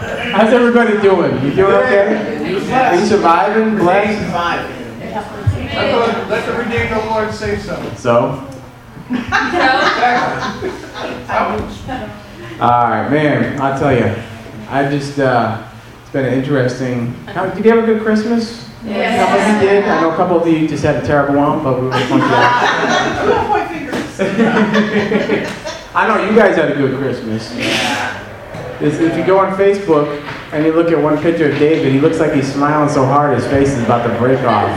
How's everybody doing? You doing okay? Are you surviving? Blessed? Let the, let the redeemed of the Lord say so. So? All right, man. I'll tell you. I just uh, it's been an interesting. How, did you have a good Christmas? A couple of you did. I know a couple of you just had a terrible one, but we were fun I know you guys had a good Christmas. Is- If you go on Facebook and you look at one picture of David, he looks like he's smiling so hard his face is about to break off.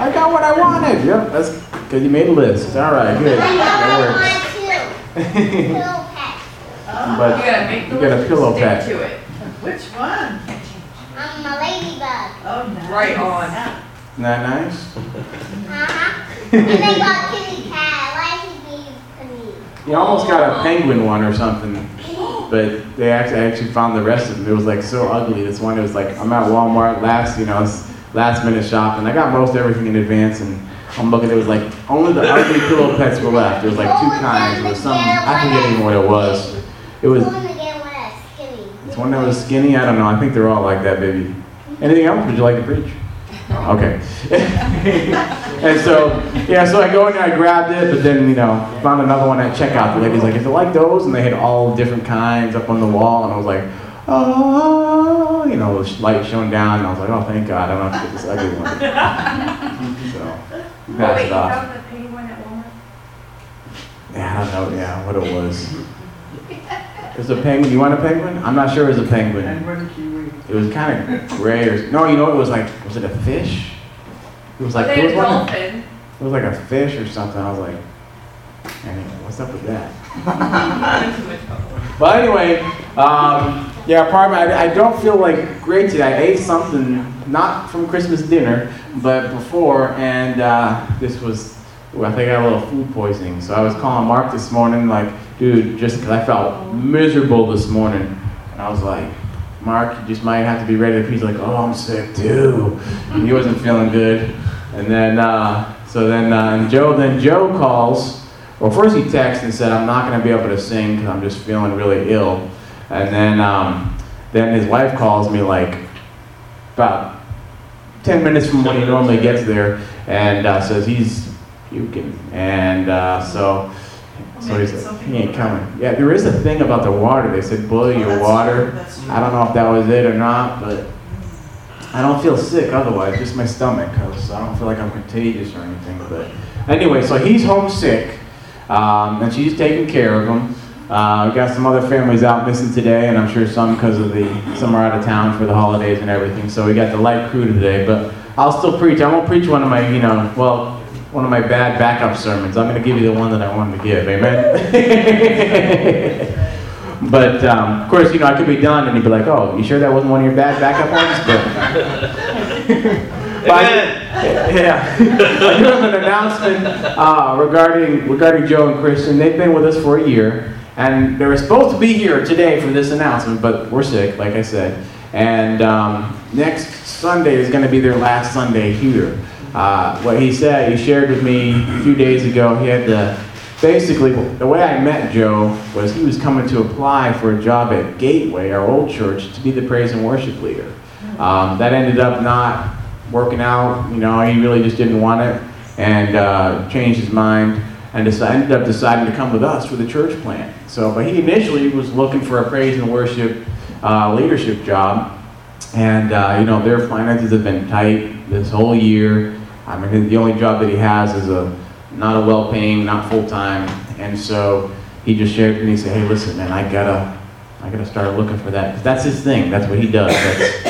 I got what I wanted. Yep, that's because you made a list. All right, good. That works. But You gotta make you the got a list, pillow stick pet. to it. Which one? I'm a ladybug. Oh, nice. Right on. Isn't that nice? Uh-huh. and I got kitty cat. Why is he being You almost got a penguin one or something, but they actually actually found the rest of them. It was like so ugly. This one it was like I'm at Walmart last, you know, last minute shopping. I got most everything in advance, and I'm looking. It was like only the ugly pillow pets were left. There was like two kinds. There was some I forget even what it was. It was Who wanna get one that's skinny? it's one that was skinny. I don't know. I think they're all like that, baby. Anything else? Would you like to preach? Okay. and so, yeah, so I go in there, I grabbed it, but then, you know, found another one at checkout. The lady's like, is it like those? And they had all different kinds up on the wall, and I was like, oh, you know, the light shone down, and I was like, oh, thank God, I don't have to get this ugly one. so, passed it you off. found the penguin at Walmart? Yeah, I don't know, yeah, what it was. It was a penguin. You want a penguin? I'm not sure it was a penguin. Penguin, kiwi. It was kind of gray or no, you know, it was like was it a fish? It was like it was, of- dolphin. it was like a fish or something. I was like, anyway, what's up with that? But anyway, um, yeah, part of it, I, I don't feel like great today. I ate something not from Christmas dinner, but before, and uh, this was. ooh, I think I got a little food poisoning. So I was calling Mark this morning, like, dude, just because I felt miserable this morning. And I was like, Mark, you just might have to be ready. He's like, oh, I'm sick too. And he wasn't feeling good. And then, uh, so then, uh, Joe, then Joe calls. Well, first he texts and said, I'm not going to be able to sing because I'm just feeling really ill. And then, um, then his wife calls me like about 10 minutes from when he normally gets there and uh, says he's puking. And uh, so, so he said, he ain't coming. Yeah, there is a thing about the water. They said boil your water. I don't know if that was it or not, but I don't feel sick otherwise, just my stomach, because I don't feel like I'm contagious or anything. But anyway, so he's homesick, um, and she's taking care of him. Uh, we got some other families out missing today, and I'm sure some because of the some are out of town for the holidays and everything. So we got the light crew today, but I'll still preach. I won't preach one of my, you know, well, one of my bad backup sermons. I'm going to give you the one that I wanted to give. Amen. But um, of course, you know, I could be done, and he'd be like, "Oh, you sure that wasn't one of your bad backup ones?" But, but I- yeah, I do have an announcement uh, regarding regarding Joe and Christian. They've been with us for a year, and they were supposed to be here today for this announcement, but we're sick, like I said. And um, next Sunday is going to be their last Sunday here. Uh, what he said, he shared with me a few days ago. He had the basically the way I met Joe was he was coming to apply for a job at Gateway, our old church, to be the praise and worship leader. Um, that ended up not working out. You know, he really just didn't want it, and uh, changed his mind, and decided, ended up deciding to come with us for the church plant. So, but he initially was looking for a praise and worship uh, leadership job, and uh, you know their finances have been tight this whole year. I mean, the only job that he has is a not a well-paying, not full-time, and so he just shared with me. He said, "Hey, listen, man, I gotta, I gotta start looking for that 'Cause that's his thing. That's what he does. That's,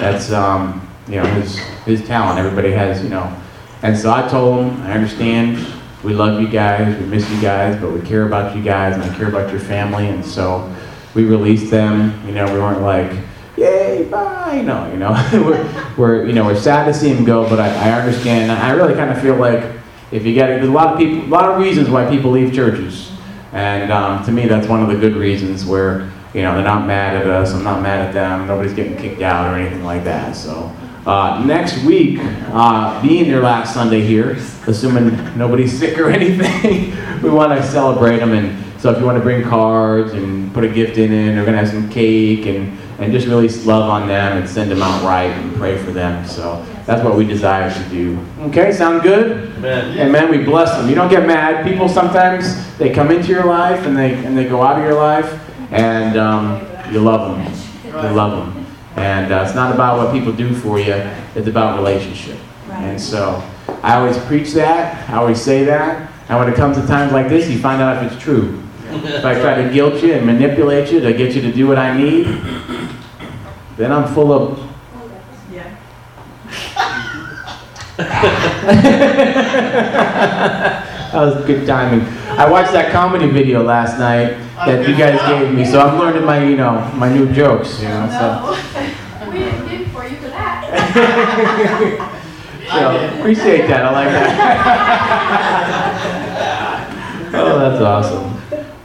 that's um, you know, his his talent. Everybody has, you know." And so I told him, "I understand. We love you guys. We miss you guys, but we care about you guys, and I care about your family." And so we released them. You know, we weren't like yay, bye. No, you know, we're, we're, you know, we're sad to see him go, but I, I understand. I really kind of feel like if you get it, there's a lot of people, a lot of reasons why people leave churches. And um, to me, that's one of the good reasons where, you know, they're not mad at us, I'm not mad at them, nobody's getting kicked out or anything like that. So uh, next week, uh, being their last Sunday here, assuming nobody's sick or anything, we want to celebrate them. And so if you want to bring cards and put a gift in it, we're going to have some cake and, and just really love on them and send them out right and pray for them. So that's what we desire to do. Okay, sound good? Amen. Amen. We bless them. You don't get mad. People sometimes they come into your life and they and they go out of your life, and um, you love them. You love them. And uh, it's not about what people do for you. It's about relationship. And so I always preach that. I always say that. And when it comes to times like this, you find out if it's true. If I try to guilt you and manipulate you to get you to do what I need, then I'm full of Yeah. that was good timing. I watched that comedy video last night that you guys gave me, so I'm learning my, you know, my new jokes, you know. So, No, we didn't give for you for that. so appreciate that. I like that. oh, that's awesome.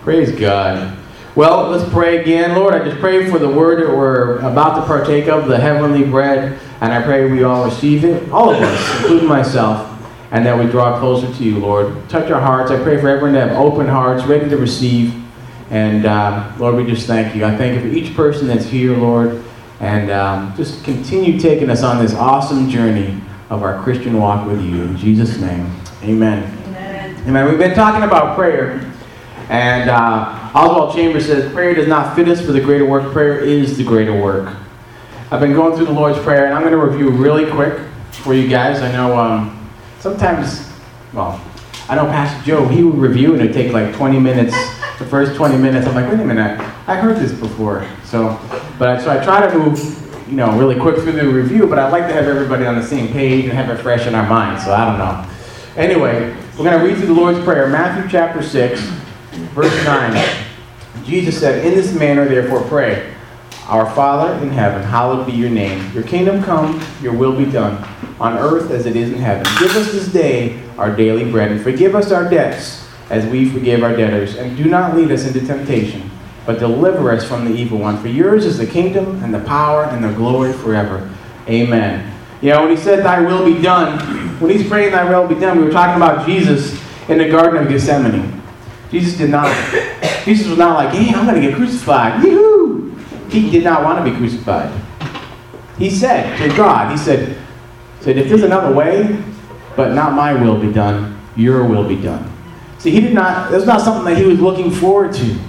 Praise God. Well, let's pray again. Lord, I just pray for the word that we're about to partake of, the heavenly bread, and I pray we all receive it, all of us, including myself, and that we draw closer to you, Lord. Touch our hearts. I pray for everyone to have open hearts, ready to receive. And uh, Lord, we just thank you. I thank you for each person that's here, Lord, and um, just continue taking us on this awesome journey of our Christian walk with you. In Jesus' name, amen. Amen. We've been talking about prayer. And uh, Oswald Chambers says, prayer does not fit us for the greater work. Prayer is the greater work. I've been going through the Lord's Prayer, and I'm going to review really quick for you guys. I know um, sometimes, well, I know Pastor Joe, he would review and it'd take like 20 minutes, the first 20 minutes. I'm like, wait a minute, I heard this before. So, but I, so I try to move, you know, really quick through the review, but I'd like to have everybody on the same page and have it fresh in our minds. So I don't know. Anyway, we're going to read through the Lord's Prayer, Matthew chapter 6, verse 9. Jesus said, In this manner, therefore, pray. Our Father in heaven, hallowed be your name. Your kingdom come, your will be done, on earth as it is in heaven. Give us this day our daily bread, and forgive us our debts, as we forgive our debtors. And do not lead us into temptation, but deliver us from the evil one. For yours is the kingdom, and the power, and the glory forever. Amen. You know, when he said, Thy will be done, when he's praying, Thy will be done, we were talking about Jesus in the Garden of Gethsemane. Jesus did not, Jesus was not like, hey, I'm going to get crucified. Yoo-hoo! He did not want to be crucified. He said to God, He said, said, if there's another way, but not my will be done, your will be done. See, he did not, it was not something that he was looking forward to.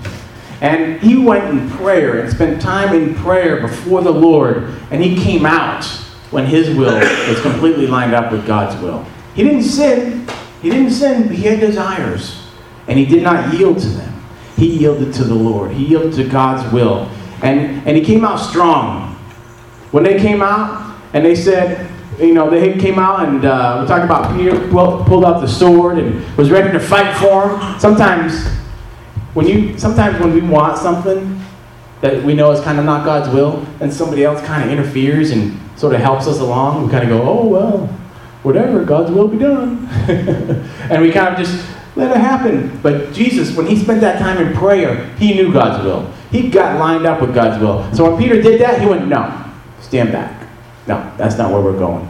And he went in prayer and spent time in prayer before the Lord, and he came out when his will was completely lined up with God's will. He didn't sin. He didn't sin, but he had desires. And he did not yield to them. He yielded to the Lord. He yielded to God's will. And, and he came out strong. When they came out and they said, you know, they came out and uh, we talked about Peter pulled out the sword and was ready to fight for him. Sometimes, when you, sometimes when we want something that we know is kind of not God's will, and somebody else kind of interferes and sort of helps us along, we kind of go, oh well, whatever, God's will be done, and we kind of just let it happen. But Jesus, when he spent that time in prayer, he knew God's will. He got lined up with God's will. So when Peter did that, he went, No, stand back. No, that's not where we're going.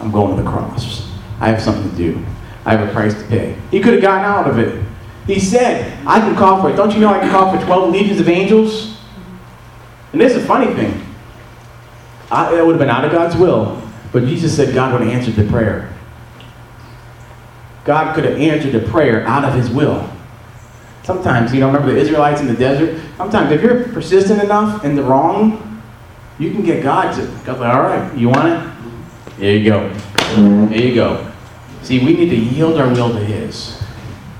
I'm going to the cross. I have something to do. I have a price to pay. He could have gotten out of it. He said, I can call for it. Don't you know I can call for 12 legions of angels? And this is a funny thing. I, it would have been out of God's will. But Jesus said God would have answered the prayer. God could have answered the prayer out of his will. Sometimes, you know, remember the Israelites in the desert? Sometimes if you're persistent enough in the wrong, you can get God to, God's like, all right, you want it? There you go. There you go. See, we need to yield our will to his.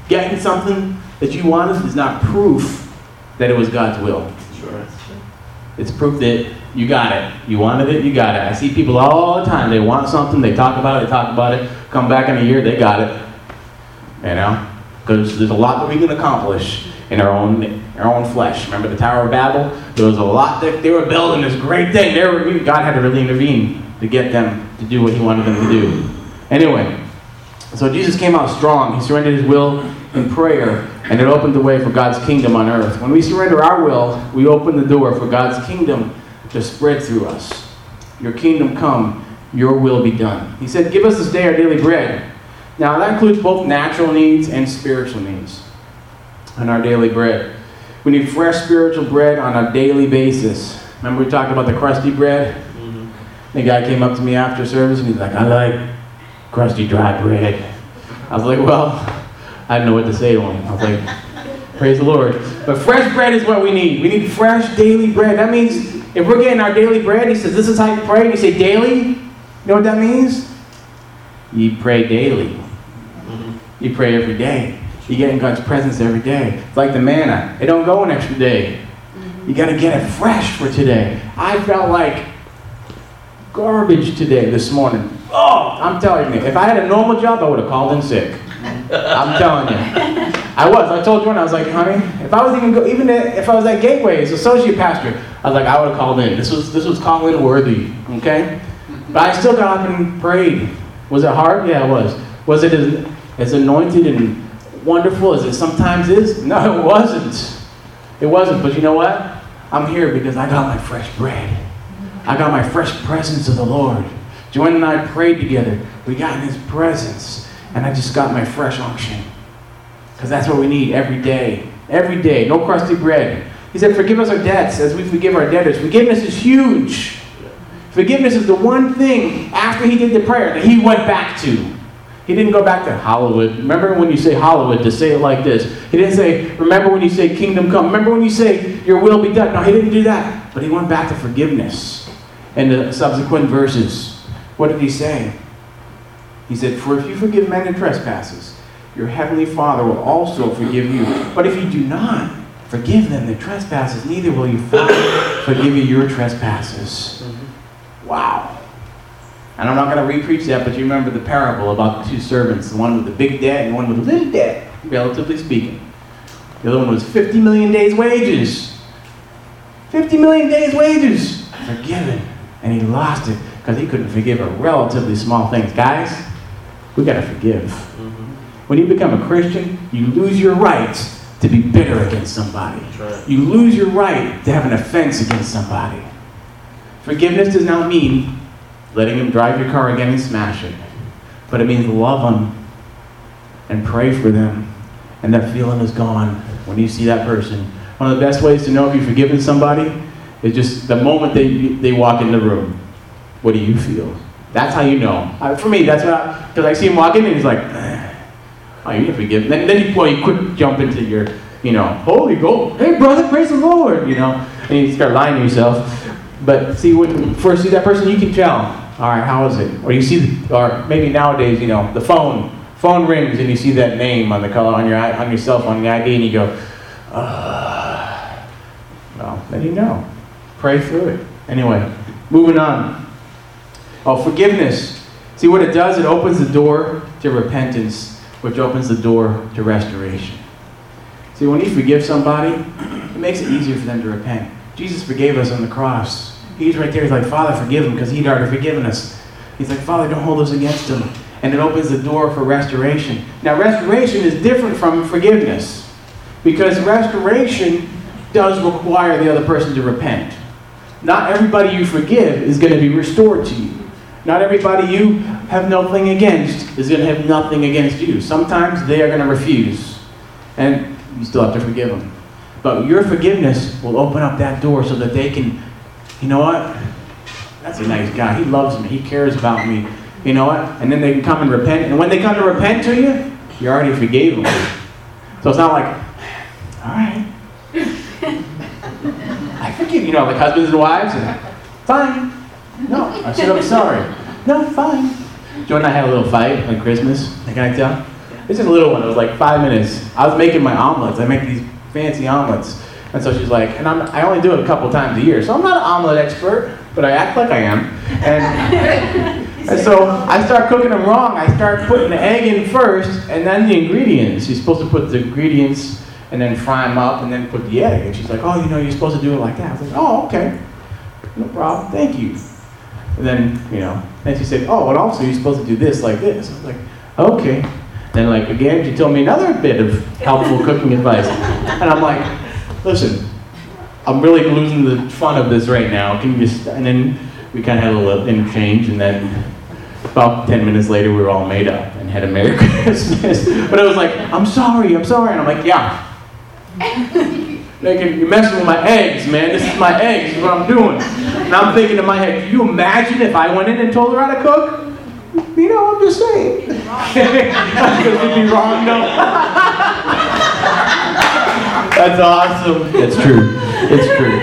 Getting something that you wanted is not proof that it was God's will. Sure. It's proof that you got it. You wanted it, you got it. I see people all the time. They want something, they talk about it, they talk about it. Come back in a year, they got it. You know? Because there's a lot that we can accomplish in our own our own flesh. Remember the Tower of Babel? There was a lot that they were building this great thing. They were, God had to really intervene to get them to do what He wanted them to do. Anyway, so Jesus came out strong. He surrendered His will in prayer, and it opened the way for God's kingdom on earth. When we surrender our will, we open the door for God's kingdom to spread through us. Your kingdom come, your will be done. He said, Give us this day our daily bread. Now, that includes both natural needs and spiritual needs. on our daily bread. We need fresh spiritual bread on a daily basis. Remember we talked about the crusty bread? Mhm. The guy came up to me after service and he's like, I like crusty dry bread. I was like, well, I didn't know what to say to him. I was like, praise the Lord. But fresh bread is what we need. We need fresh daily bread. That means if we're getting our daily bread, he says, this is how you pray. And you say daily. You know what that means? You pray daily. Mhm. You pray every day. You get in God's presence every day. It's like the manna. It don't go an extra day. You got to get it fresh for today. I felt like garbage today, this morning. Oh, I'm telling you, if I had a normal job, I would have called in sick. I'm telling you. I was. I told Jordan, I was like, honey, if I was even go, even if I was at Gateway as associate pastor, I was like, I would have called in. This was this was calling worthy. Okay, but I still got up and prayed. Was it hard? Yeah, it was. Was it as, as anointed and wonderful as it sometimes is? No, it wasn't. It wasn't. But you know what? I'm here because I got my fresh bread. I got my fresh presence of the Lord. Joanne and I prayed together. We got in His presence, and I just got my fresh unction. Because that's what we need every day. Every day. No crusty bread. He said, Forgive us our debts as we forgive our debtors. Forgiveness is huge. Forgiveness is the one thing after he did the prayer that he went back to. He didn't go back to Hollywood. Remember when you say Hollywood to say it like this? He didn't say, Remember when you say kingdom come? Remember when you say your will be done? No, he didn't do that. But he went back to forgiveness and the subsequent verses. What did he say? He said, For if you forgive men their trespasses, your heavenly Father will also forgive you. But if you do not forgive them their trespasses, neither will your Father forgive you your trespasses. Mm-hmm. Wow. And I'm not going to repreach that, but you remember the parable about the two servants, the one with the big debt and one with the little debt, relatively speaking. The other one was 50 million days' wages. 50 million days' wages forgiven. And he lost it because he couldn't forgive a relatively small things. Guys, we got to forgive. Mhm. When you become a Christian, you lose your right to be bitter against somebody. Right. You lose your right to have an offense against somebody. Forgiveness does not mean letting him drive your car again and smash it, but it means love them and pray for them, and that feeling is gone when you see that person. One of the best ways to know if you've forgiven somebody is just the moment they, they walk in the room. What do you feel? That's how you know. Uh, for me, that's what because I see him walking and he's like, "Oh, you can forgive." Then, then you, well, you quick jump into your, you know, Holy Ghost, hey brother, praise the Lord, you know, and you start lying to yourself. But see, when you first see that person, you can tell. All right, how is it? Or you see, or maybe nowadays, you know, the phone, phone rings and you see that name on the color on your on your cell phone, the ID, and you go, uh, well, then you know. Pray through it. Anyway, moving on. Oh, forgiveness. See what it does? It opens the door to repentance, which opens the door to restoration. See, when you forgive somebody, it makes it easier for them to repent. Jesus forgave us on the cross. He's right there. He's like, Father, forgive him because he'd already forgiven us. He's like, Father, don't hold us against him. And it opens the door for restoration. Now, restoration is different from forgiveness because restoration does require the other person to repent. Not everybody you forgive is going to be restored to you. Not everybody you have nothing against is going to have nothing against you. Sometimes they are going to refuse, and you still have to forgive them. But your forgiveness will open up that door so that they can, you know what? That's a nice guy. He loves me. He cares about me. You know what? And then they can come and repent. And when they come to repent to you, you already forgave them. So it's not like, all right. I forgive you know, like husbands and wives. And, fine. No, I said I'm sorry. No, fine. Joe and I had a little fight on Christmas. Can I tell? This is a little one. It was like five minutes. I was making my omelets. I make these fancy omelets. And so she's like, and I'm, I only do it a couple times a year. So I'm not an omelet expert, but I act like I am. And, and so I start cooking them wrong. I start putting the egg in first and then the ingredients. You're supposed to put the ingredients and then fry them up and then put the egg. And she's like, oh, you know, you're supposed to do it like that. I was like, oh, okay. No problem. Thank you. And then, you know, then she said, oh, but also you're supposed to do this like this. I was like, okay. Then, like, again, she told me another bit of helpful cooking advice. And I'm like, listen, I'm really losing the fun of this right now. Can you just, and then we kind of had a little interchange, and then about 10 minutes later, we were all made up and had a Merry Christmas. But I was like, I'm sorry, I'm sorry. And I'm like, yeah, Like, you're messing with my eggs, man. This is my eggs. This is what I'm doing. And I'm thinking in my head, can you imagine if I went in and told her how to cook? You know, I'm just saying. Because we'd be wrong, no. That's awesome. It's true. It's true.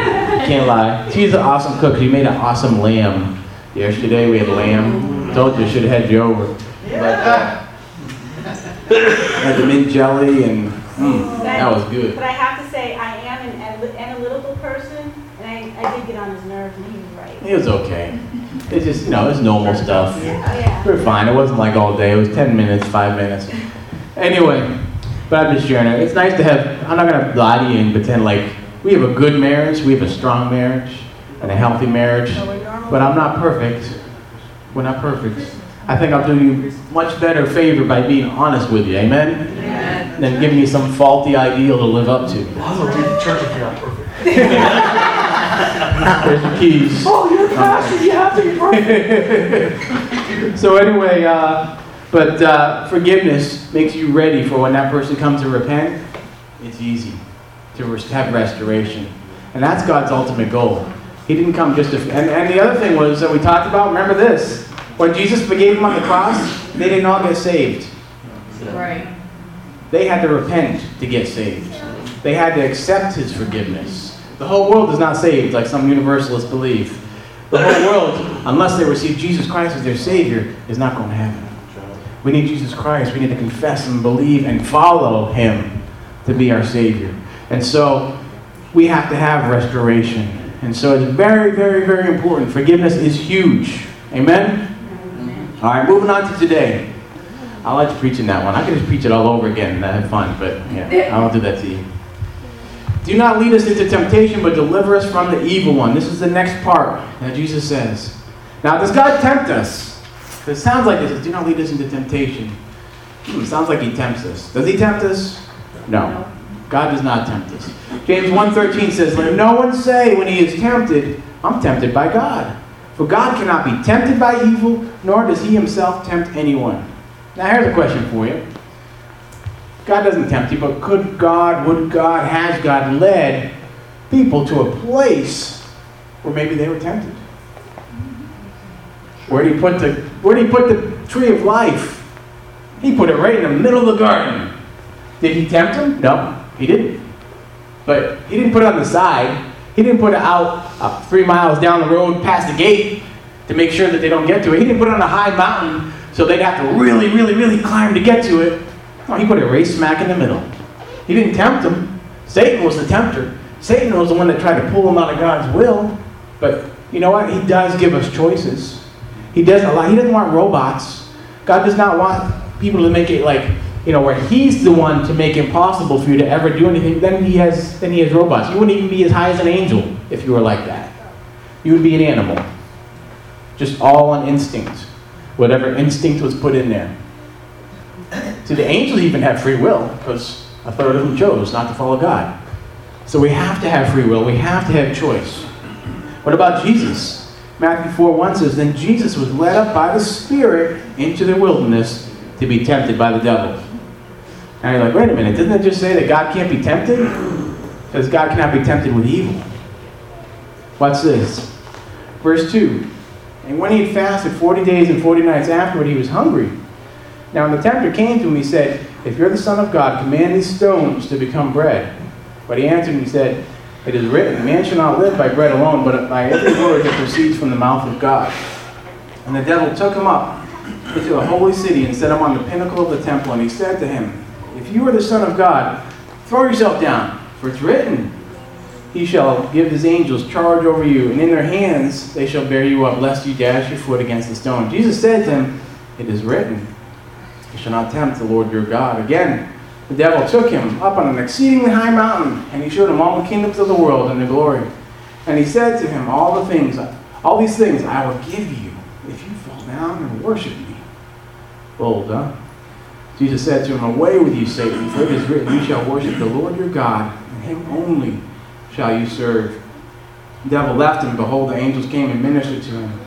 Can't lie. She's an awesome cook. She made an awesome lamb. Yesterday we had lamb. Told you, should have had you over. But, uh, had the mint jelly and mm, that was good. But I have to say, I am an analytical person, and I, I did get on his nerves, and he was right. It was okay. It's just, you know, it's normal stuff. Oh, yeah. We were fine. It wasn't like all day. It was 10 minutes, 5 minutes. Anyway, but I'm just sharing it. It's nice to have, I'm not going to lie to you and pretend like we have a good marriage, we have a strong marriage, and a healthy marriage. But I'm not perfect. We're not perfect. I think I'll do you much better favor by being honest with you. Amen? Than giving you some faulty ideal to live up to. I don't leave the church if you're not perfect. There's the keys. Oh, you're a pastor, you have to be perfect. so anyway, uh, but uh, forgiveness makes you ready for when that person comes to repent. It's easy to have restoration, and that's God's ultimate goal. He didn't come just to. And, and the other thing was that we talked about. Remember this: when Jesus forgave them on the cross, they didn't get saved. Right. They had to repent to get saved. They had to accept His forgiveness. The whole world is not saved, like some universalists believe. The whole world, unless they receive Jesus Christ as their Savior, is not going to heaven. We need Jesus Christ. We need to confess and believe and follow Him to be our Savior. And so we have to have restoration. And so it's very, very, very important. Forgiveness is huge. Amen? All right, moving on to today. I like preaching that one. I could just preach it all over again and have fun, but yeah, I won't do that to you. Do not lead us into temptation, but deliver us from the evil one. This is the next part that Jesus says. Now, does God tempt us? 'Cause It sounds like this. Do not lead us into temptation. Hmm, sounds like he tempts us. Does he tempt us? No. God does not tempt us. James 1.13 says, Let no one say when he is tempted, I'm tempted by God. For God cannot be tempted by evil, nor does he himself tempt anyone. Now here's a question for you. God doesn't tempt you, but could God, would God, has God led people to a place where maybe they were tempted? Where did he put the where did he put the tree of life? He put it right in the middle of the garden. Did he tempt him? No, he didn't. But he didn't put it on the side. He didn't put it out uh, three miles down the road past the gate to make sure that they don't get to it. He didn't put it on a high mountain so they'd have to really, really, really climb to get to it. No, he put it right smack in the middle. He didn't tempt them. Satan was the tempter. Satan was the one that tried to pull them out of God's will. But you know what? He does give us choices. He doesn't allow. He doesn't want robots. God does not want people to make it like you know where He's the one to make it impossible for you to ever do anything. Then He has then He has robots. You wouldn't even be as high as an angel if you were like that. You would be an animal, just all on instinct, whatever instinct was put in there. See, the angels even have free will because a third of them chose not to follow God. So we have to have free will. We have to have choice. What about Jesus? Matthew 4 1 says, Then Jesus was led up by the Spirit into the wilderness to be tempted by the devil. Now you're like, wait a minute, didn't it just say that God can't be tempted? Because God cannot be tempted with evil. Watch this. Verse 2. And when he had fasted 40 days and 40 nights afterward, he was hungry. Now, when the tempter came to him, he said, If you're the Son of God, command these stones to become bread. But he answered and he said, It is written, Man shall not live by bread alone, but by every word that proceeds from the mouth of God. And the devil took him up into the holy city and set him on the pinnacle of the temple. And he said to him, If you are the Son of God, throw yourself down, for it's written, He shall give his angels charge over you, and in their hands they shall bear you up, lest you dash your foot against a stone. Jesus said to him, It is written, You shall not tempt the Lord your God. Again, the devil took him up on an exceedingly high mountain, and he showed him all the kingdoms of the world and their glory. And he said to him, All the things, all these things I will give you if you fall down and worship me. Bold, huh? Jesus said to him, Away with you, Satan, for it is written, You shall worship the Lord your God, and him only shall you serve. The devil left him. Behold, the angels came and ministered to him.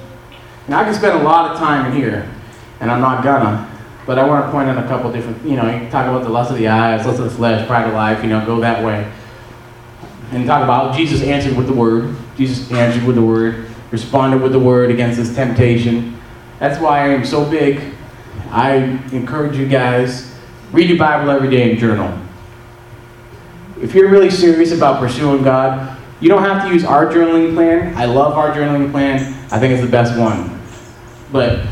Now, I could spend a lot of time in here, and I'm not gonna. But I want to point out a couple different, you know, you talk about the lust of the eyes, lust of the flesh, pride of life, you know, go that way. and talk about Jesus answered with the word. Jesus answered with the word, responded with the word against this temptation. That's why I am so big. I encourage you guys, read your Bible every day and journal. If you're really serious about pursuing God, you don't have to use our journaling plan. I love our journaling plan. I think it's the best one. But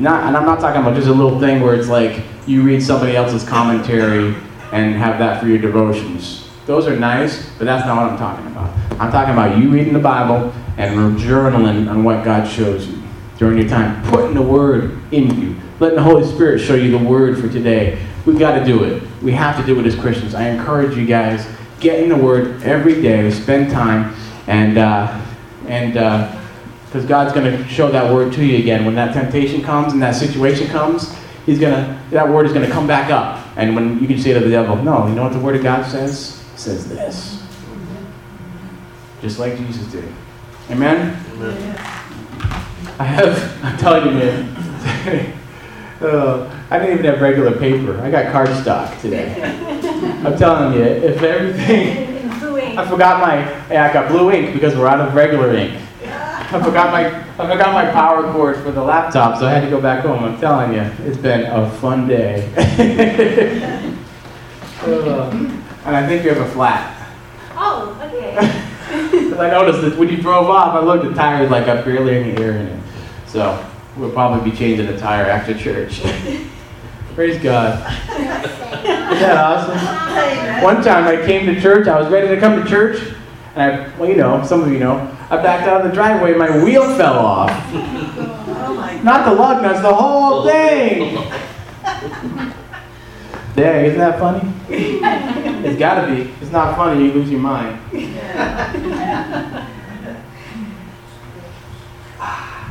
not, and I'm not talking about just a little thing where it's like you read somebody else's commentary and have that for your devotions. Those are nice, but that's not what I'm talking about. I'm talking about you reading the Bible and journaling on what God shows you during your time, putting the Word in you, letting the Holy Spirit show you the Word for today. We've got to do it. We have to do it as Christians. I encourage you guys, get in the Word every day, spend time, and uh, and because God's going to show that Word to you again when that temptation comes and that situation comes. He's gonna that Word is going to come back up, and when you can say to the devil, "No, you know what the Word of God says? It says this." Just like Jesus did. Amen? I have, I'm telling you, man. uh, I didn't even have regular paper. I got cardstock today. I'm telling you, if everything. I forgot my. Yeah, I got blue ink because we're out of regular ink. I forgot my. I forgot my power cord for the laptop, so I had to go back home. I'm telling you, it's been a fun day. Uh, and I think you have a flat. Oh, okay. Because I noticed that when you drove off, I looked, the tire was like got barely any air in it. So we'll probably be changing the tire after church. Praise God. Isn't that awesome? One time I came to church, I was ready to come to church, and I, well, you know, some of you know, I backed out of the driveway, my wheel fell off. Not the lug nuts, the whole thing. Dang, isn't that funny? It's gotta be. It's not funny, you lose your mind.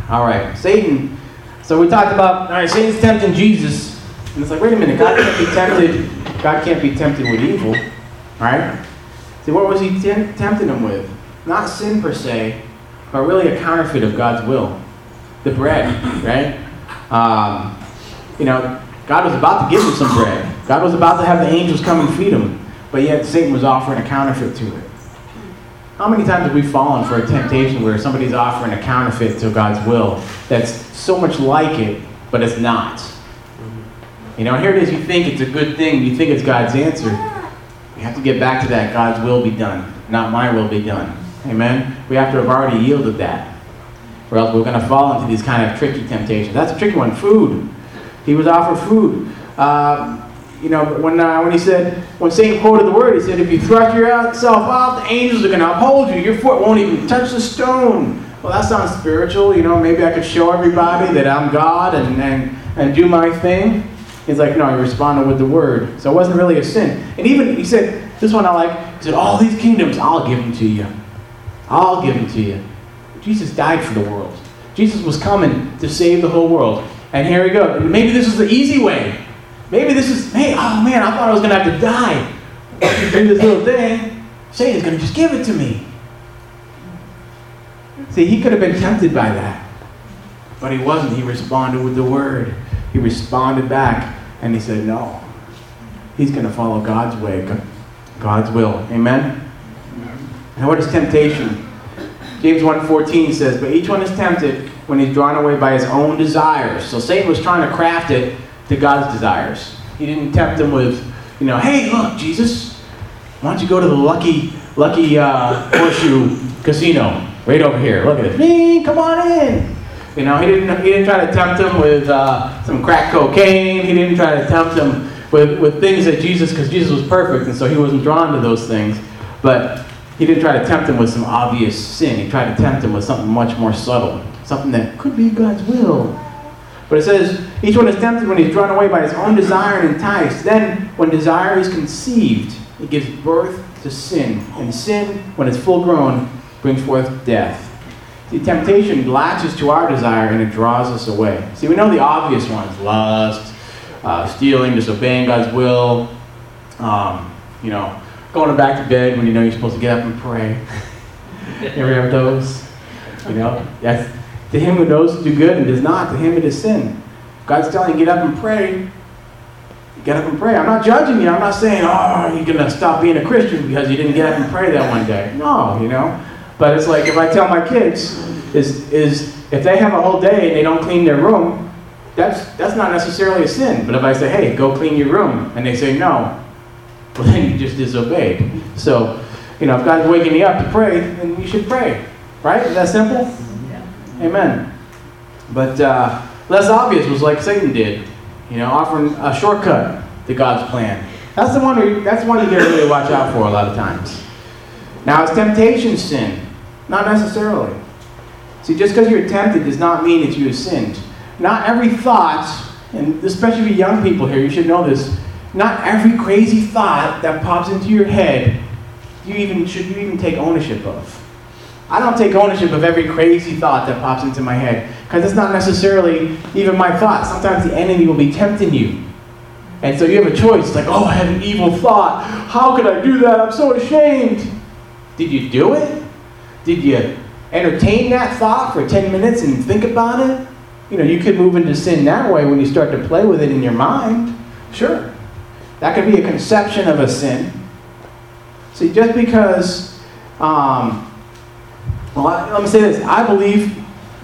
All right, Satan. So we talked about, all right, Satan's tempting Jesus. And it's like, wait a minute, God can't be tempted. God can't be tempted with evil. All right? See, what was he tem- tempting them with? Not sin per se, but really a counterfeit of God's will. The bread, right? Um, you know, God was about to give him some bread. God was about to have the angels come and feed him. But yet Satan was offering a counterfeit to it. How many times have we fallen for a temptation where somebody's offering a counterfeit to God's will that's so much like it, but it's not? You know, here it is, you think it's a good thing, you think it's God's answer. We have to get back to that God's will be done, not my will be done. Amen? We have to have already yielded that. Or else we're going to fall into these kind of tricky temptations. That's a tricky one. Food. He was offered food. Uh, you know, when, uh, when he said, when Satan quoted the word, he said, if you thrust yourself out, the angels are going to uphold you. Your foot won't even touch the stone. Well, that sounds spiritual. You know, maybe I could show everybody that I'm God and, and, and do my thing. He's like, no, he responded with the word. So it wasn't really a sin. And even, he said, this one I like, he said, all these kingdoms, I'll give them to you. I'll give them to you. Jesus died for the world. Jesus was coming to save the whole world. And here we go. Maybe this is the easy way. Maybe this is, hey, oh man, I thought I was going to have to die. Do this little thing. Satan's going to just give it to me. See, he could have been tempted by that. But he wasn't. He responded with the word. He responded back and he said, no. He's going to follow God's way, God's will. Amen? And what is temptation? James 1.14 says, But each one is tempted when he's drawn away by his own desires. So Satan was trying to craft it to God's desires. He didn't tempt him with, you know, hey, look, Jesus, why don't you go to the lucky, lucky uh, horseshoe casino right over here? Look at it. Me, come on in. You know, he didn't, he didn't try to tempt him with uh, some crack cocaine. He didn't try to tempt him with, with things that Jesus, because Jesus was perfect, and so he wasn't drawn to those things. But he didn't try to tempt him with some obvious sin. He tried to tempt him with something much more subtle, something that could be God's will. But it says, each one is tempted when he's drawn away by his own desire and enticed. Then, when desire is conceived, it gives birth to sin. And sin, when it's full grown, brings forth death. See, temptation latches to our desire and it draws us away. See, we know the obvious ones lust, uh, stealing, disobeying God's will, um, you know, going back to bed when you know you're supposed to get up and pray. you ever have those? You know, that's to him who knows to do good and does not, to him it is sin. God's telling you get up and pray. get up and pray. I'm not judging you. I'm not saying, oh, you're gonna stop being a Christian because you didn't get up and pray that one day. No, you know. But it's like if I tell my kids, is is if they have a whole day and they don't clean their room, that's that's not necessarily a sin. But if I say, hey, go clean your room, and they say no, well then you just disobeyed. So, you know, if God's waking me up to pray, then you should pray. Right? Is that simple? Yeah. Amen. But uh, less obvious was like Satan did, you know, offering a shortcut to God's plan. That's the one. We, that's one you got to really watch out for a lot of times. Now, is temptation sin? Not necessarily. See, just because you're tempted does not mean that you have sinned. Not every thought, and especially for young people here, you should know this. Not every crazy thought that pops into your head, you even should you even take ownership of. I don't take ownership of every crazy thought that pops into my head because it's not necessarily even my thought. Sometimes the enemy will be tempting you. And so you have a choice. It's like, oh, I had an evil thought. How could I do that? I'm so ashamed. Did you do it? Did you entertain that thought for 10 minutes and think about it? You know, you could move into sin that way when you start to play with it in your mind. Sure. That could be a conception of a sin. See, just because um, well, I, let me say this. I believe,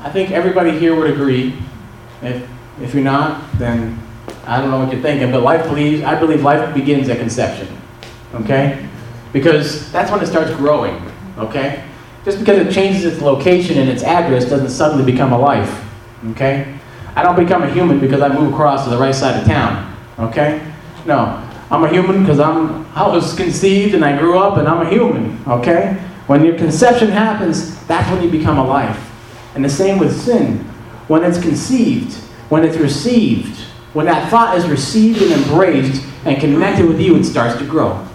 I think everybody here would agree. If, if you're not, then I don't know what you're thinking. But life believes, I believe life begins at conception. Okay? Because that's when it starts growing. Okay? Just because it changes its location and its address doesn't suddenly become a life. Okay? I don't become a human because I move across to the right side of town. Okay? No. I'm a human because I'm I was conceived and I grew up and I'm a human. Okay? When your conception happens, that's when you become a life. And the same with sin. When it's conceived, when it's received, when that thought is received and embraced and connected with you, it starts to grow.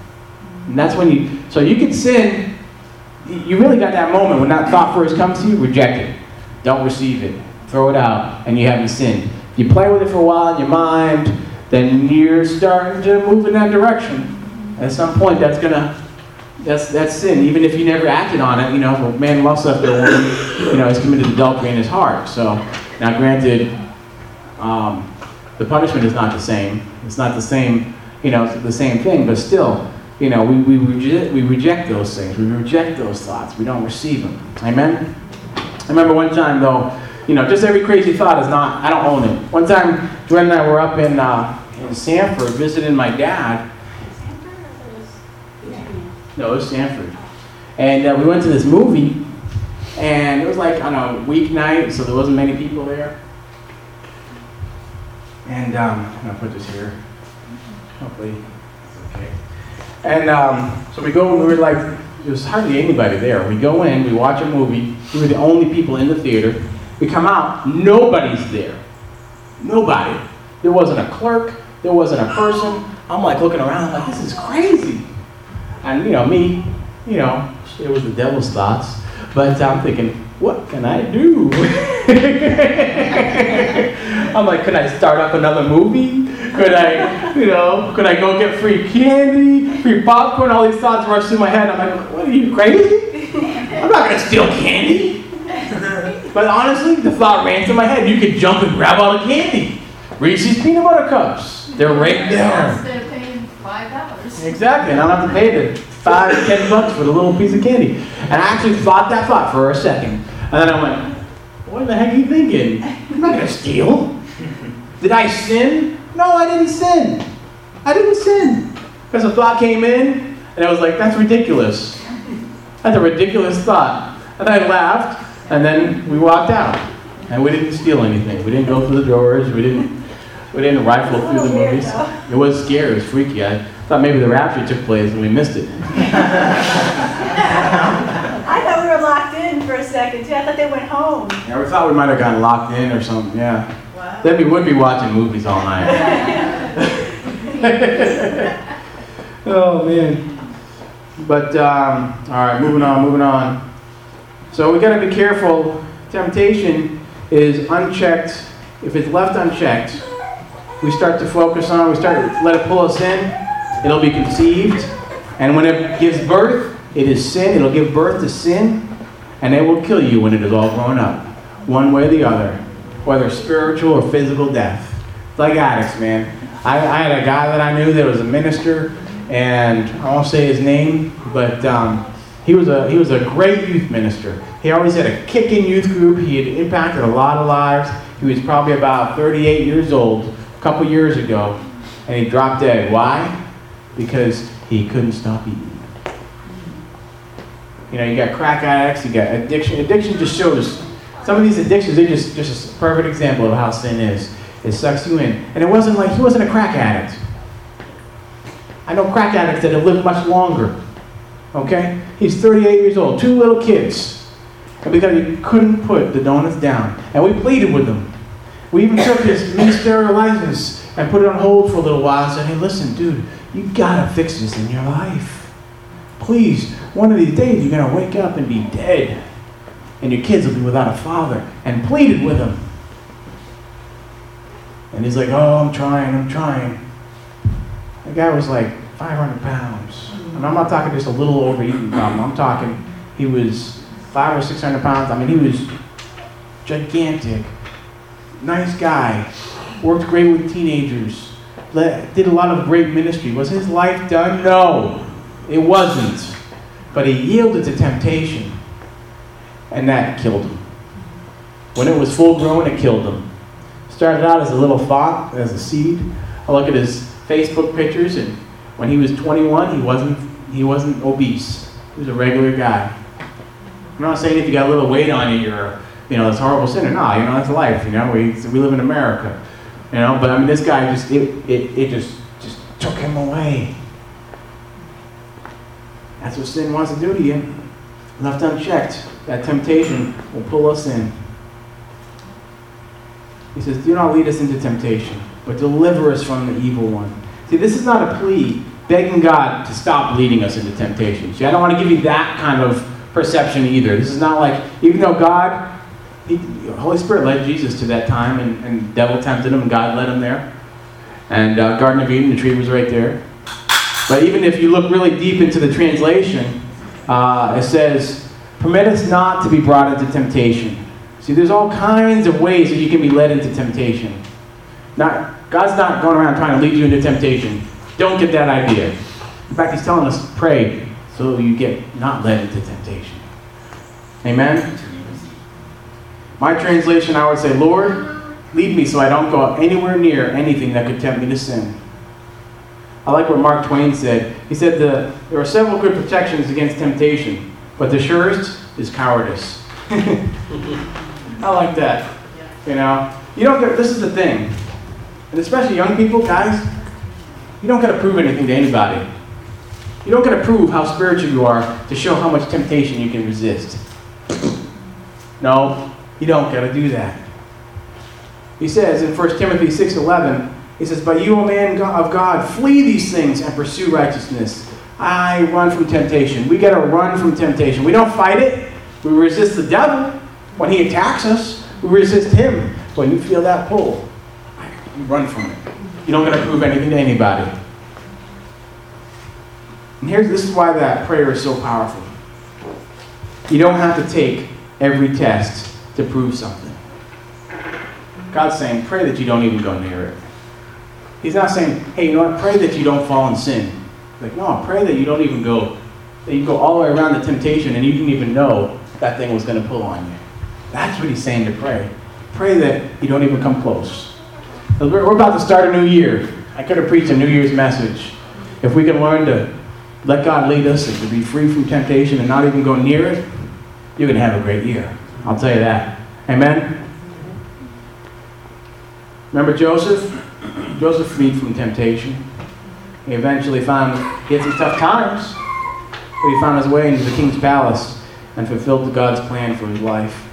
And that's when you, so you can sin, you really got that moment when that thought first comes to you, reject it. Don't receive it. Throw it out, and you haven't sinned. You play with it for a while in your mind, then you're starting to move in that direction. At some point, that's gonna that's that's sin. Even if you never acted on it, you know, a man lusts after a woman, you know, he's committed adultery in his heart. So now, granted, um, the punishment is not the same. It's not the same, you know, the same thing. But still, you know, we, we, reject, we reject those things. We reject those thoughts. We don't receive them. Amen. I remember one time though, you know, just every crazy thought is not. I don't own it. One time, Dwayne and I were up in uh, in Sanford visiting my dad. No, it was Stanford. And uh, we went to this movie, and it was like on a weeknight, so there wasn't many people there. And um, I'm gonna put this here. Hopefully, it's okay. And um, so we go, and we were like, there's hardly anybody there. We go in, we watch a movie. We were the only people in the theater. We come out, nobody's there. Nobody. There wasn't a clerk. There wasn't a person. I'm like looking around, like this is crazy. And you know, me, you know, it was the devil's thoughts. But I'm thinking, what can I do? I'm like, could I start up another movie? Could I, you know, could I go get free candy, free popcorn? All these thoughts rush through my head. I'm like, what are you crazy? I'm not gonna steal candy. But honestly, the thought ran through my head. You could jump and grab all the candy. Reese's peanut butter cups. They're right there. Instead of paying five dollars. Exactly, and I don't have to pay the five, ten bucks for the little piece of candy. And I actually thought that thought for a second. And then I went, what the heck are you thinking? I'm not gonna steal. Did I sin? No, I didn't sin. I didn't sin. Because a thought came in, and I was like, that's ridiculous. That's a ridiculous thought. And I laughed, and then we walked out. And we didn't steal anything. We didn't go through the drawers. We didn't we didn't rifle through the movies. It was scary. It was freaky. I thought maybe the rapture took place and we missed it. I thought we were locked in for a second too. I thought they went home. Yeah, we thought we might have gotten locked in or something. Yeah. Then we would be watching movies all night. oh man. But um, all right, moving on, moving on. So we got to be careful. Temptation is unchecked. If it's left unchecked, we start to focus on. We start to let it pull us in. It'll be conceived, and when it gives birth, it is sin. It'll give birth to sin, and it will kill you when it is all grown up, one way or the other, whether spiritual or physical death. like addicts, man. I, I had a guy that I knew that was a minister, and I won't say his name, but um, he was a he was a great youth minister. He always had a kicking youth group. He had impacted a lot of lives. He was probably about 38 years old a couple years ago, and he dropped dead. Why? Because he couldn't stop eating. You know, you got crack addicts, you got addiction. Addiction just shows some of these addictions, they're just just a perfect example of how sin is. It sucks you in, and it wasn't like he wasn't a crack addict. I know crack addicts that have lived much longer. Okay, he's 38 years old, two little kids, and because he couldn't put the donuts down, and we pleaded with him. We even took his ministerial license and put it on hold for a little while. and Said, "Hey, listen, dude, you gotta fix this in your life." Please, one of these days you're to wake up and be dead. And your kids will be without a father. And pleaded with him. And he's like, oh, I'm trying, I'm trying. The guy was like 500 pounds. And I'm not talking just a little overeating problem. I'm talking he was five or 600 pounds. I mean, he was gigantic. Nice guy. Worked great with teenagers. Did a lot of great ministry. Was his life done? No. It wasn't. But he yielded to temptation, and that killed him. When it was full grown, it killed him. Started out as a little thought, as a seed. I look at his Facebook pictures, and when he was 21, he wasn't, he wasn't obese. He was a regular guy. I'm not saying if you got a little weight on you, you're, you know, this horrible sinner. No, you know, that's life. You know, we, we live in America. You know, but I mean, this guy just, it, it, it just, just took him away. That's what sin wants to do to you. Left unchecked, that temptation will pull us in. He says, Do not lead us into temptation, but deliver us from the evil one. See, this is not a plea begging God to stop leading us into temptation. See, I don't want to give you that kind of perception either. This is not like, even though God, he, Holy Spirit led Jesus to that time, and, and devil tempted him, and God led him there. And uh, Garden of Eden, the tree was right there. But even if you look really deep into the translation, uh, it says, Permit us not to be brought into temptation. See, there's all kinds of ways that you can be led into temptation. Not, God's not going around trying to lead you into temptation. Don't get that idea. In fact, He's telling us, pray so you get not led into temptation. Amen? My translation, I would say, Lord, lead me so I don't go anywhere near anything that could tempt me to sin. I like what Mark Twain said. He said the, there are several good protections against temptation, but the surest is cowardice. I like that. You know, you don't get. This is the thing, and especially young people, guys. You don't got to prove anything to anybody. You don't got to prove how spiritual you are to show how much temptation you can resist. No, you don't got to do that. He says in 1 Timothy 6:11, he says, But you, O man of God, flee these things and pursue righteousness. I run from temptation. We got to run from temptation. We don't fight it. We resist the devil. When he attacks us, we resist him. When you feel that pull, you run from it. You don't got to prove anything to anybody. And here's this is why that prayer is so powerful. You don't have to take every test to prove something. God's saying, pray that you don't even go near it. He's not saying, hey, you know I pray that you don't fall in sin. Like, no, I pray that you don't even go, that you go all the way around the temptation and you didn't even know that thing was going to pull on you. That's what he's saying to pray. Pray that you don't even come close. We're about to start a new year. I could have preached a New Year's message. If we can learn to let God lead us and to be free from temptation and not even go near it, you're going to have a great year. I'll tell you that. Amen? Remember Joseph? Joseph fled from temptation. He eventually found, he had some tough times, but he found his way into the king's palace and fulfilled God's plan for his life.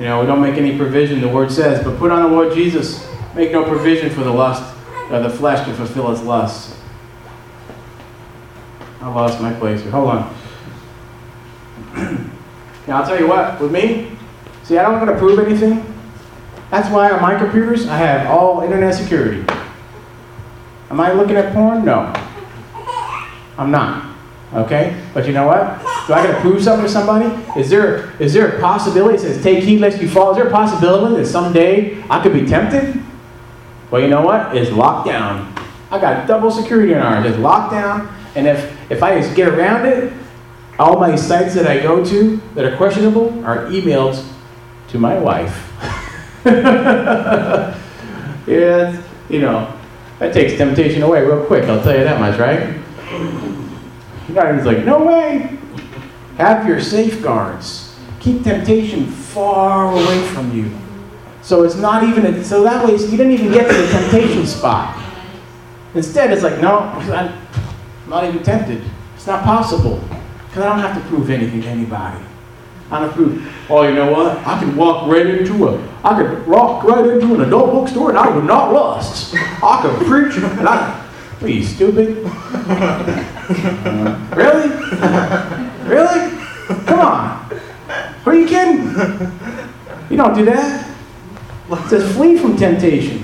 You know, we don't make any provision, the word says, but put on the Lord Jesus. Make no provision for the lust of the flesh to fulfill its lusts. I lost my place here. Hold on. now, I'll tell you what, with me, see, I don't want to prove anything. That's why on my computers, I have all internet security. Am I looking at porn? No. I'm not. Okay? But you know what? Do I gotta prove something to somebody? Is there is there a possibility? It says take heed lest you fall. Is there a possibility that someday I could be tempted? Well, you know what? It's locked down. I got double security on ours. It's locked down. And if, if I just get around it, all my sites that I go to that are questionable are emailed to my wife. yeah, you know, that takes temptation away real quick, I'll tell you that much, right? Was like, no way. Have your safeguards. Keep temptation far away from you. So it's not even, a, so that way you didn't even get to the temptation spot. Instead, it's like, no, I'm not even tempted. It's not possible. Because I don't have to prove anything to anybody. Don't oh, you know what? I can walk right into a, I could walk right into an adult bookstore and I would not rust. I could preach and I, are you stupid? Really? really? Come on. Are you kidding? You don't do that. It says flee from temptation.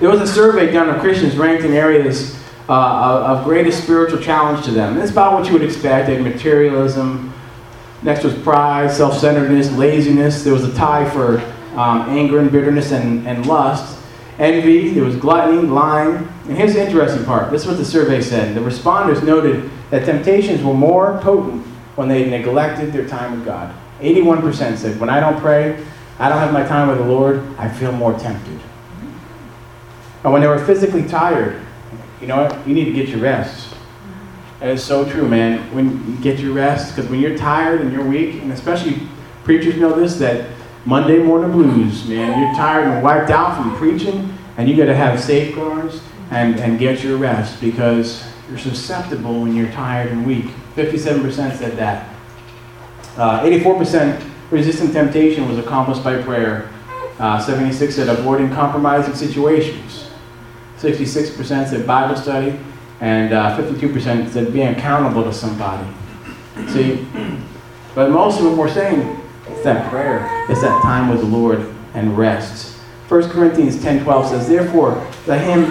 There was a survey done of Christians ranked in areas uh, of greatest spiritual challenge to them. And it's about what you would expect. Had materialism. Next was pride, self-centeredness, laziness. There was a tie for um, anger and bitterness and, and lust. Envy, there was gluttony, lying. And here's the interesting part. This is what the survey said. The respondents noted that temptations were more potent when they neglected their time with God. 81% said, when I don't pray, I don't have my time with the Lord, I feel more tempted. And when they were physically tired, you know what? You need to get your rest. And it's so true, man. When you get your rest, because when you're tired and you're weak, and especially preachers know this, that Monday morning blues, man. You're tired and wiped out from preaching, and you got to have safeguards and, and get your rest because you're susceptible when you're tired and weak. 57% said that. Uh, 84% resisting temptation was accomplished by prayer. Uh, 76 said avoiding compromising situations. 66% said Bible study. And uh, 52% said being accountable to somebody. See? But most of what we're saying it's that prayer. It's that time with the Lord and rest. 1 Corinthians 10 12 says, Therefore, let him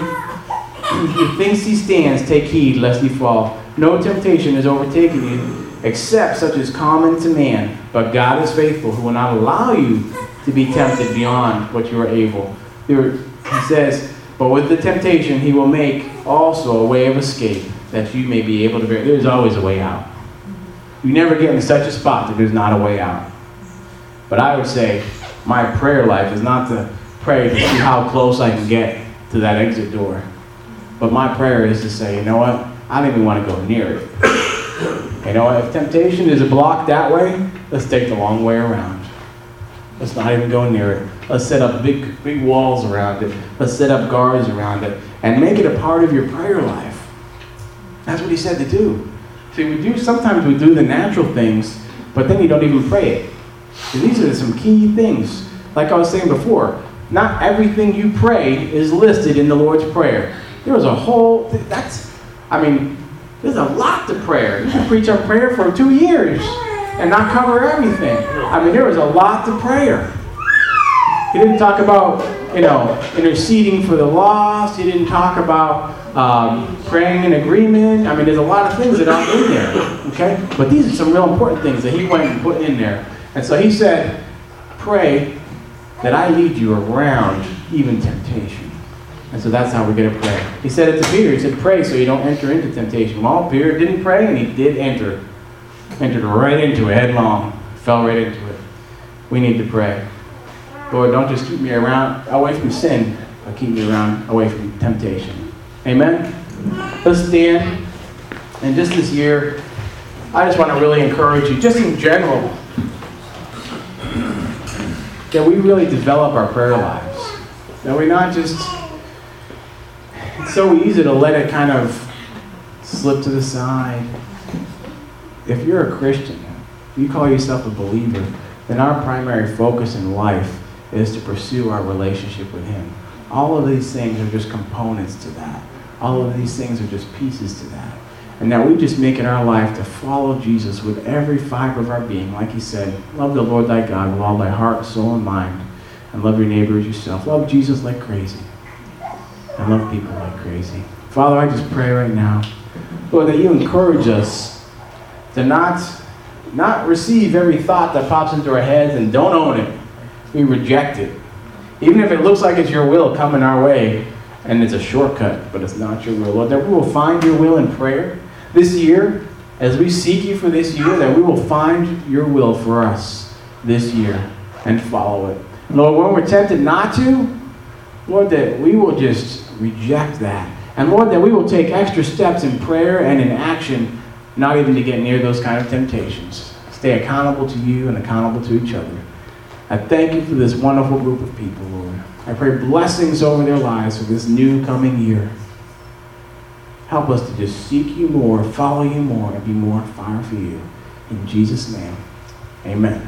who thinks he stands take heed lest he fall. No temptation is overtaken you except such as common to man. But God is faithful, who will not allow you to be tempted beyond what you are able. There, he says, But with the temptation, he will make also a way of escape that you may be able to bear. There's always a way out. You never get in such a spot that there's not a way out. But I would say my prayer life is not to pray to see how close I can get to that exit door. But my prayer is to say, you know what? I don't even want to go near it. You know, what? if temptation is a block that way, let's take the long way around. Let's not even go near it. Let's set up big, big walls around it. Let's set up guards around it and make it a part of your prayer life. That's what he said to do. See, we do sometimes we do the natural things, but then you don't even pray it. And these are some key things. Like I was saying before, not everything you pray is listed in the Lord's Prayer. There was a whole, that's, I mean, there's a lot to prayer. You can preach on prayer for two years and not cover everything. I mean, there was a lot to prayer. He didn't talk about, you know, interceding for the lost. He didn't talk about um, praying in agreement. I mean, there's a lot of things that aren't in there, okay? But these are some real important things that he went and put in there. And so he said, pray that I lead you around even temptation. And so that's how we're going to pray. He said it to Peter. He said, pray so you don't enter into temptation. Well, Peter didn't pray, and he did enter. Entered right into it headlong. Fell right into it. We need to pray. Lord, don't just keep me around away from sin, but keep me around away from temptation. Amen? Let's stand. And just this year, I just want to really encourage you, just in general, that we really develop our prayer lives. That we're not just, it's so easy to let it kind of slip to the side. If you're a Christian, you call yourself a believer, then our primary focus in life is to pursue our relationship with Him. All of these things are just components to that. All of these things are just pieces to that. And that we just make it our life to follow Jesus with every fiber of our being. Like he said, love the Lord thy God with all thy heart, soul, and mind. And love your neighbor as yourself. Love Jesus like crazy. And love people like crazy. Father, I just pray right now, Lord, that you encourage us to not, not receive every thought that pops into our heads and don't own it. We reject it. Even if it looks like it's your will coming our way and it's a shortcut, but it's not your will. Lord, that we will find your will in prayer this year, as we seek you for this year, that we will find your will for us this year and follow it. Lord, when we're tempted not to, Lord, that we will just reject that. And Lord, that we will take extra steps in prayer and in action, not even to get near those kind of temptations. Stay accountable to you and accountable to each other. I thank you for this wonderful group of people, Lord. I pray blessings over their lives for this new coming year. Help us to just seek you more, follow you more, and be more fire for you. In Jesus' name, amen.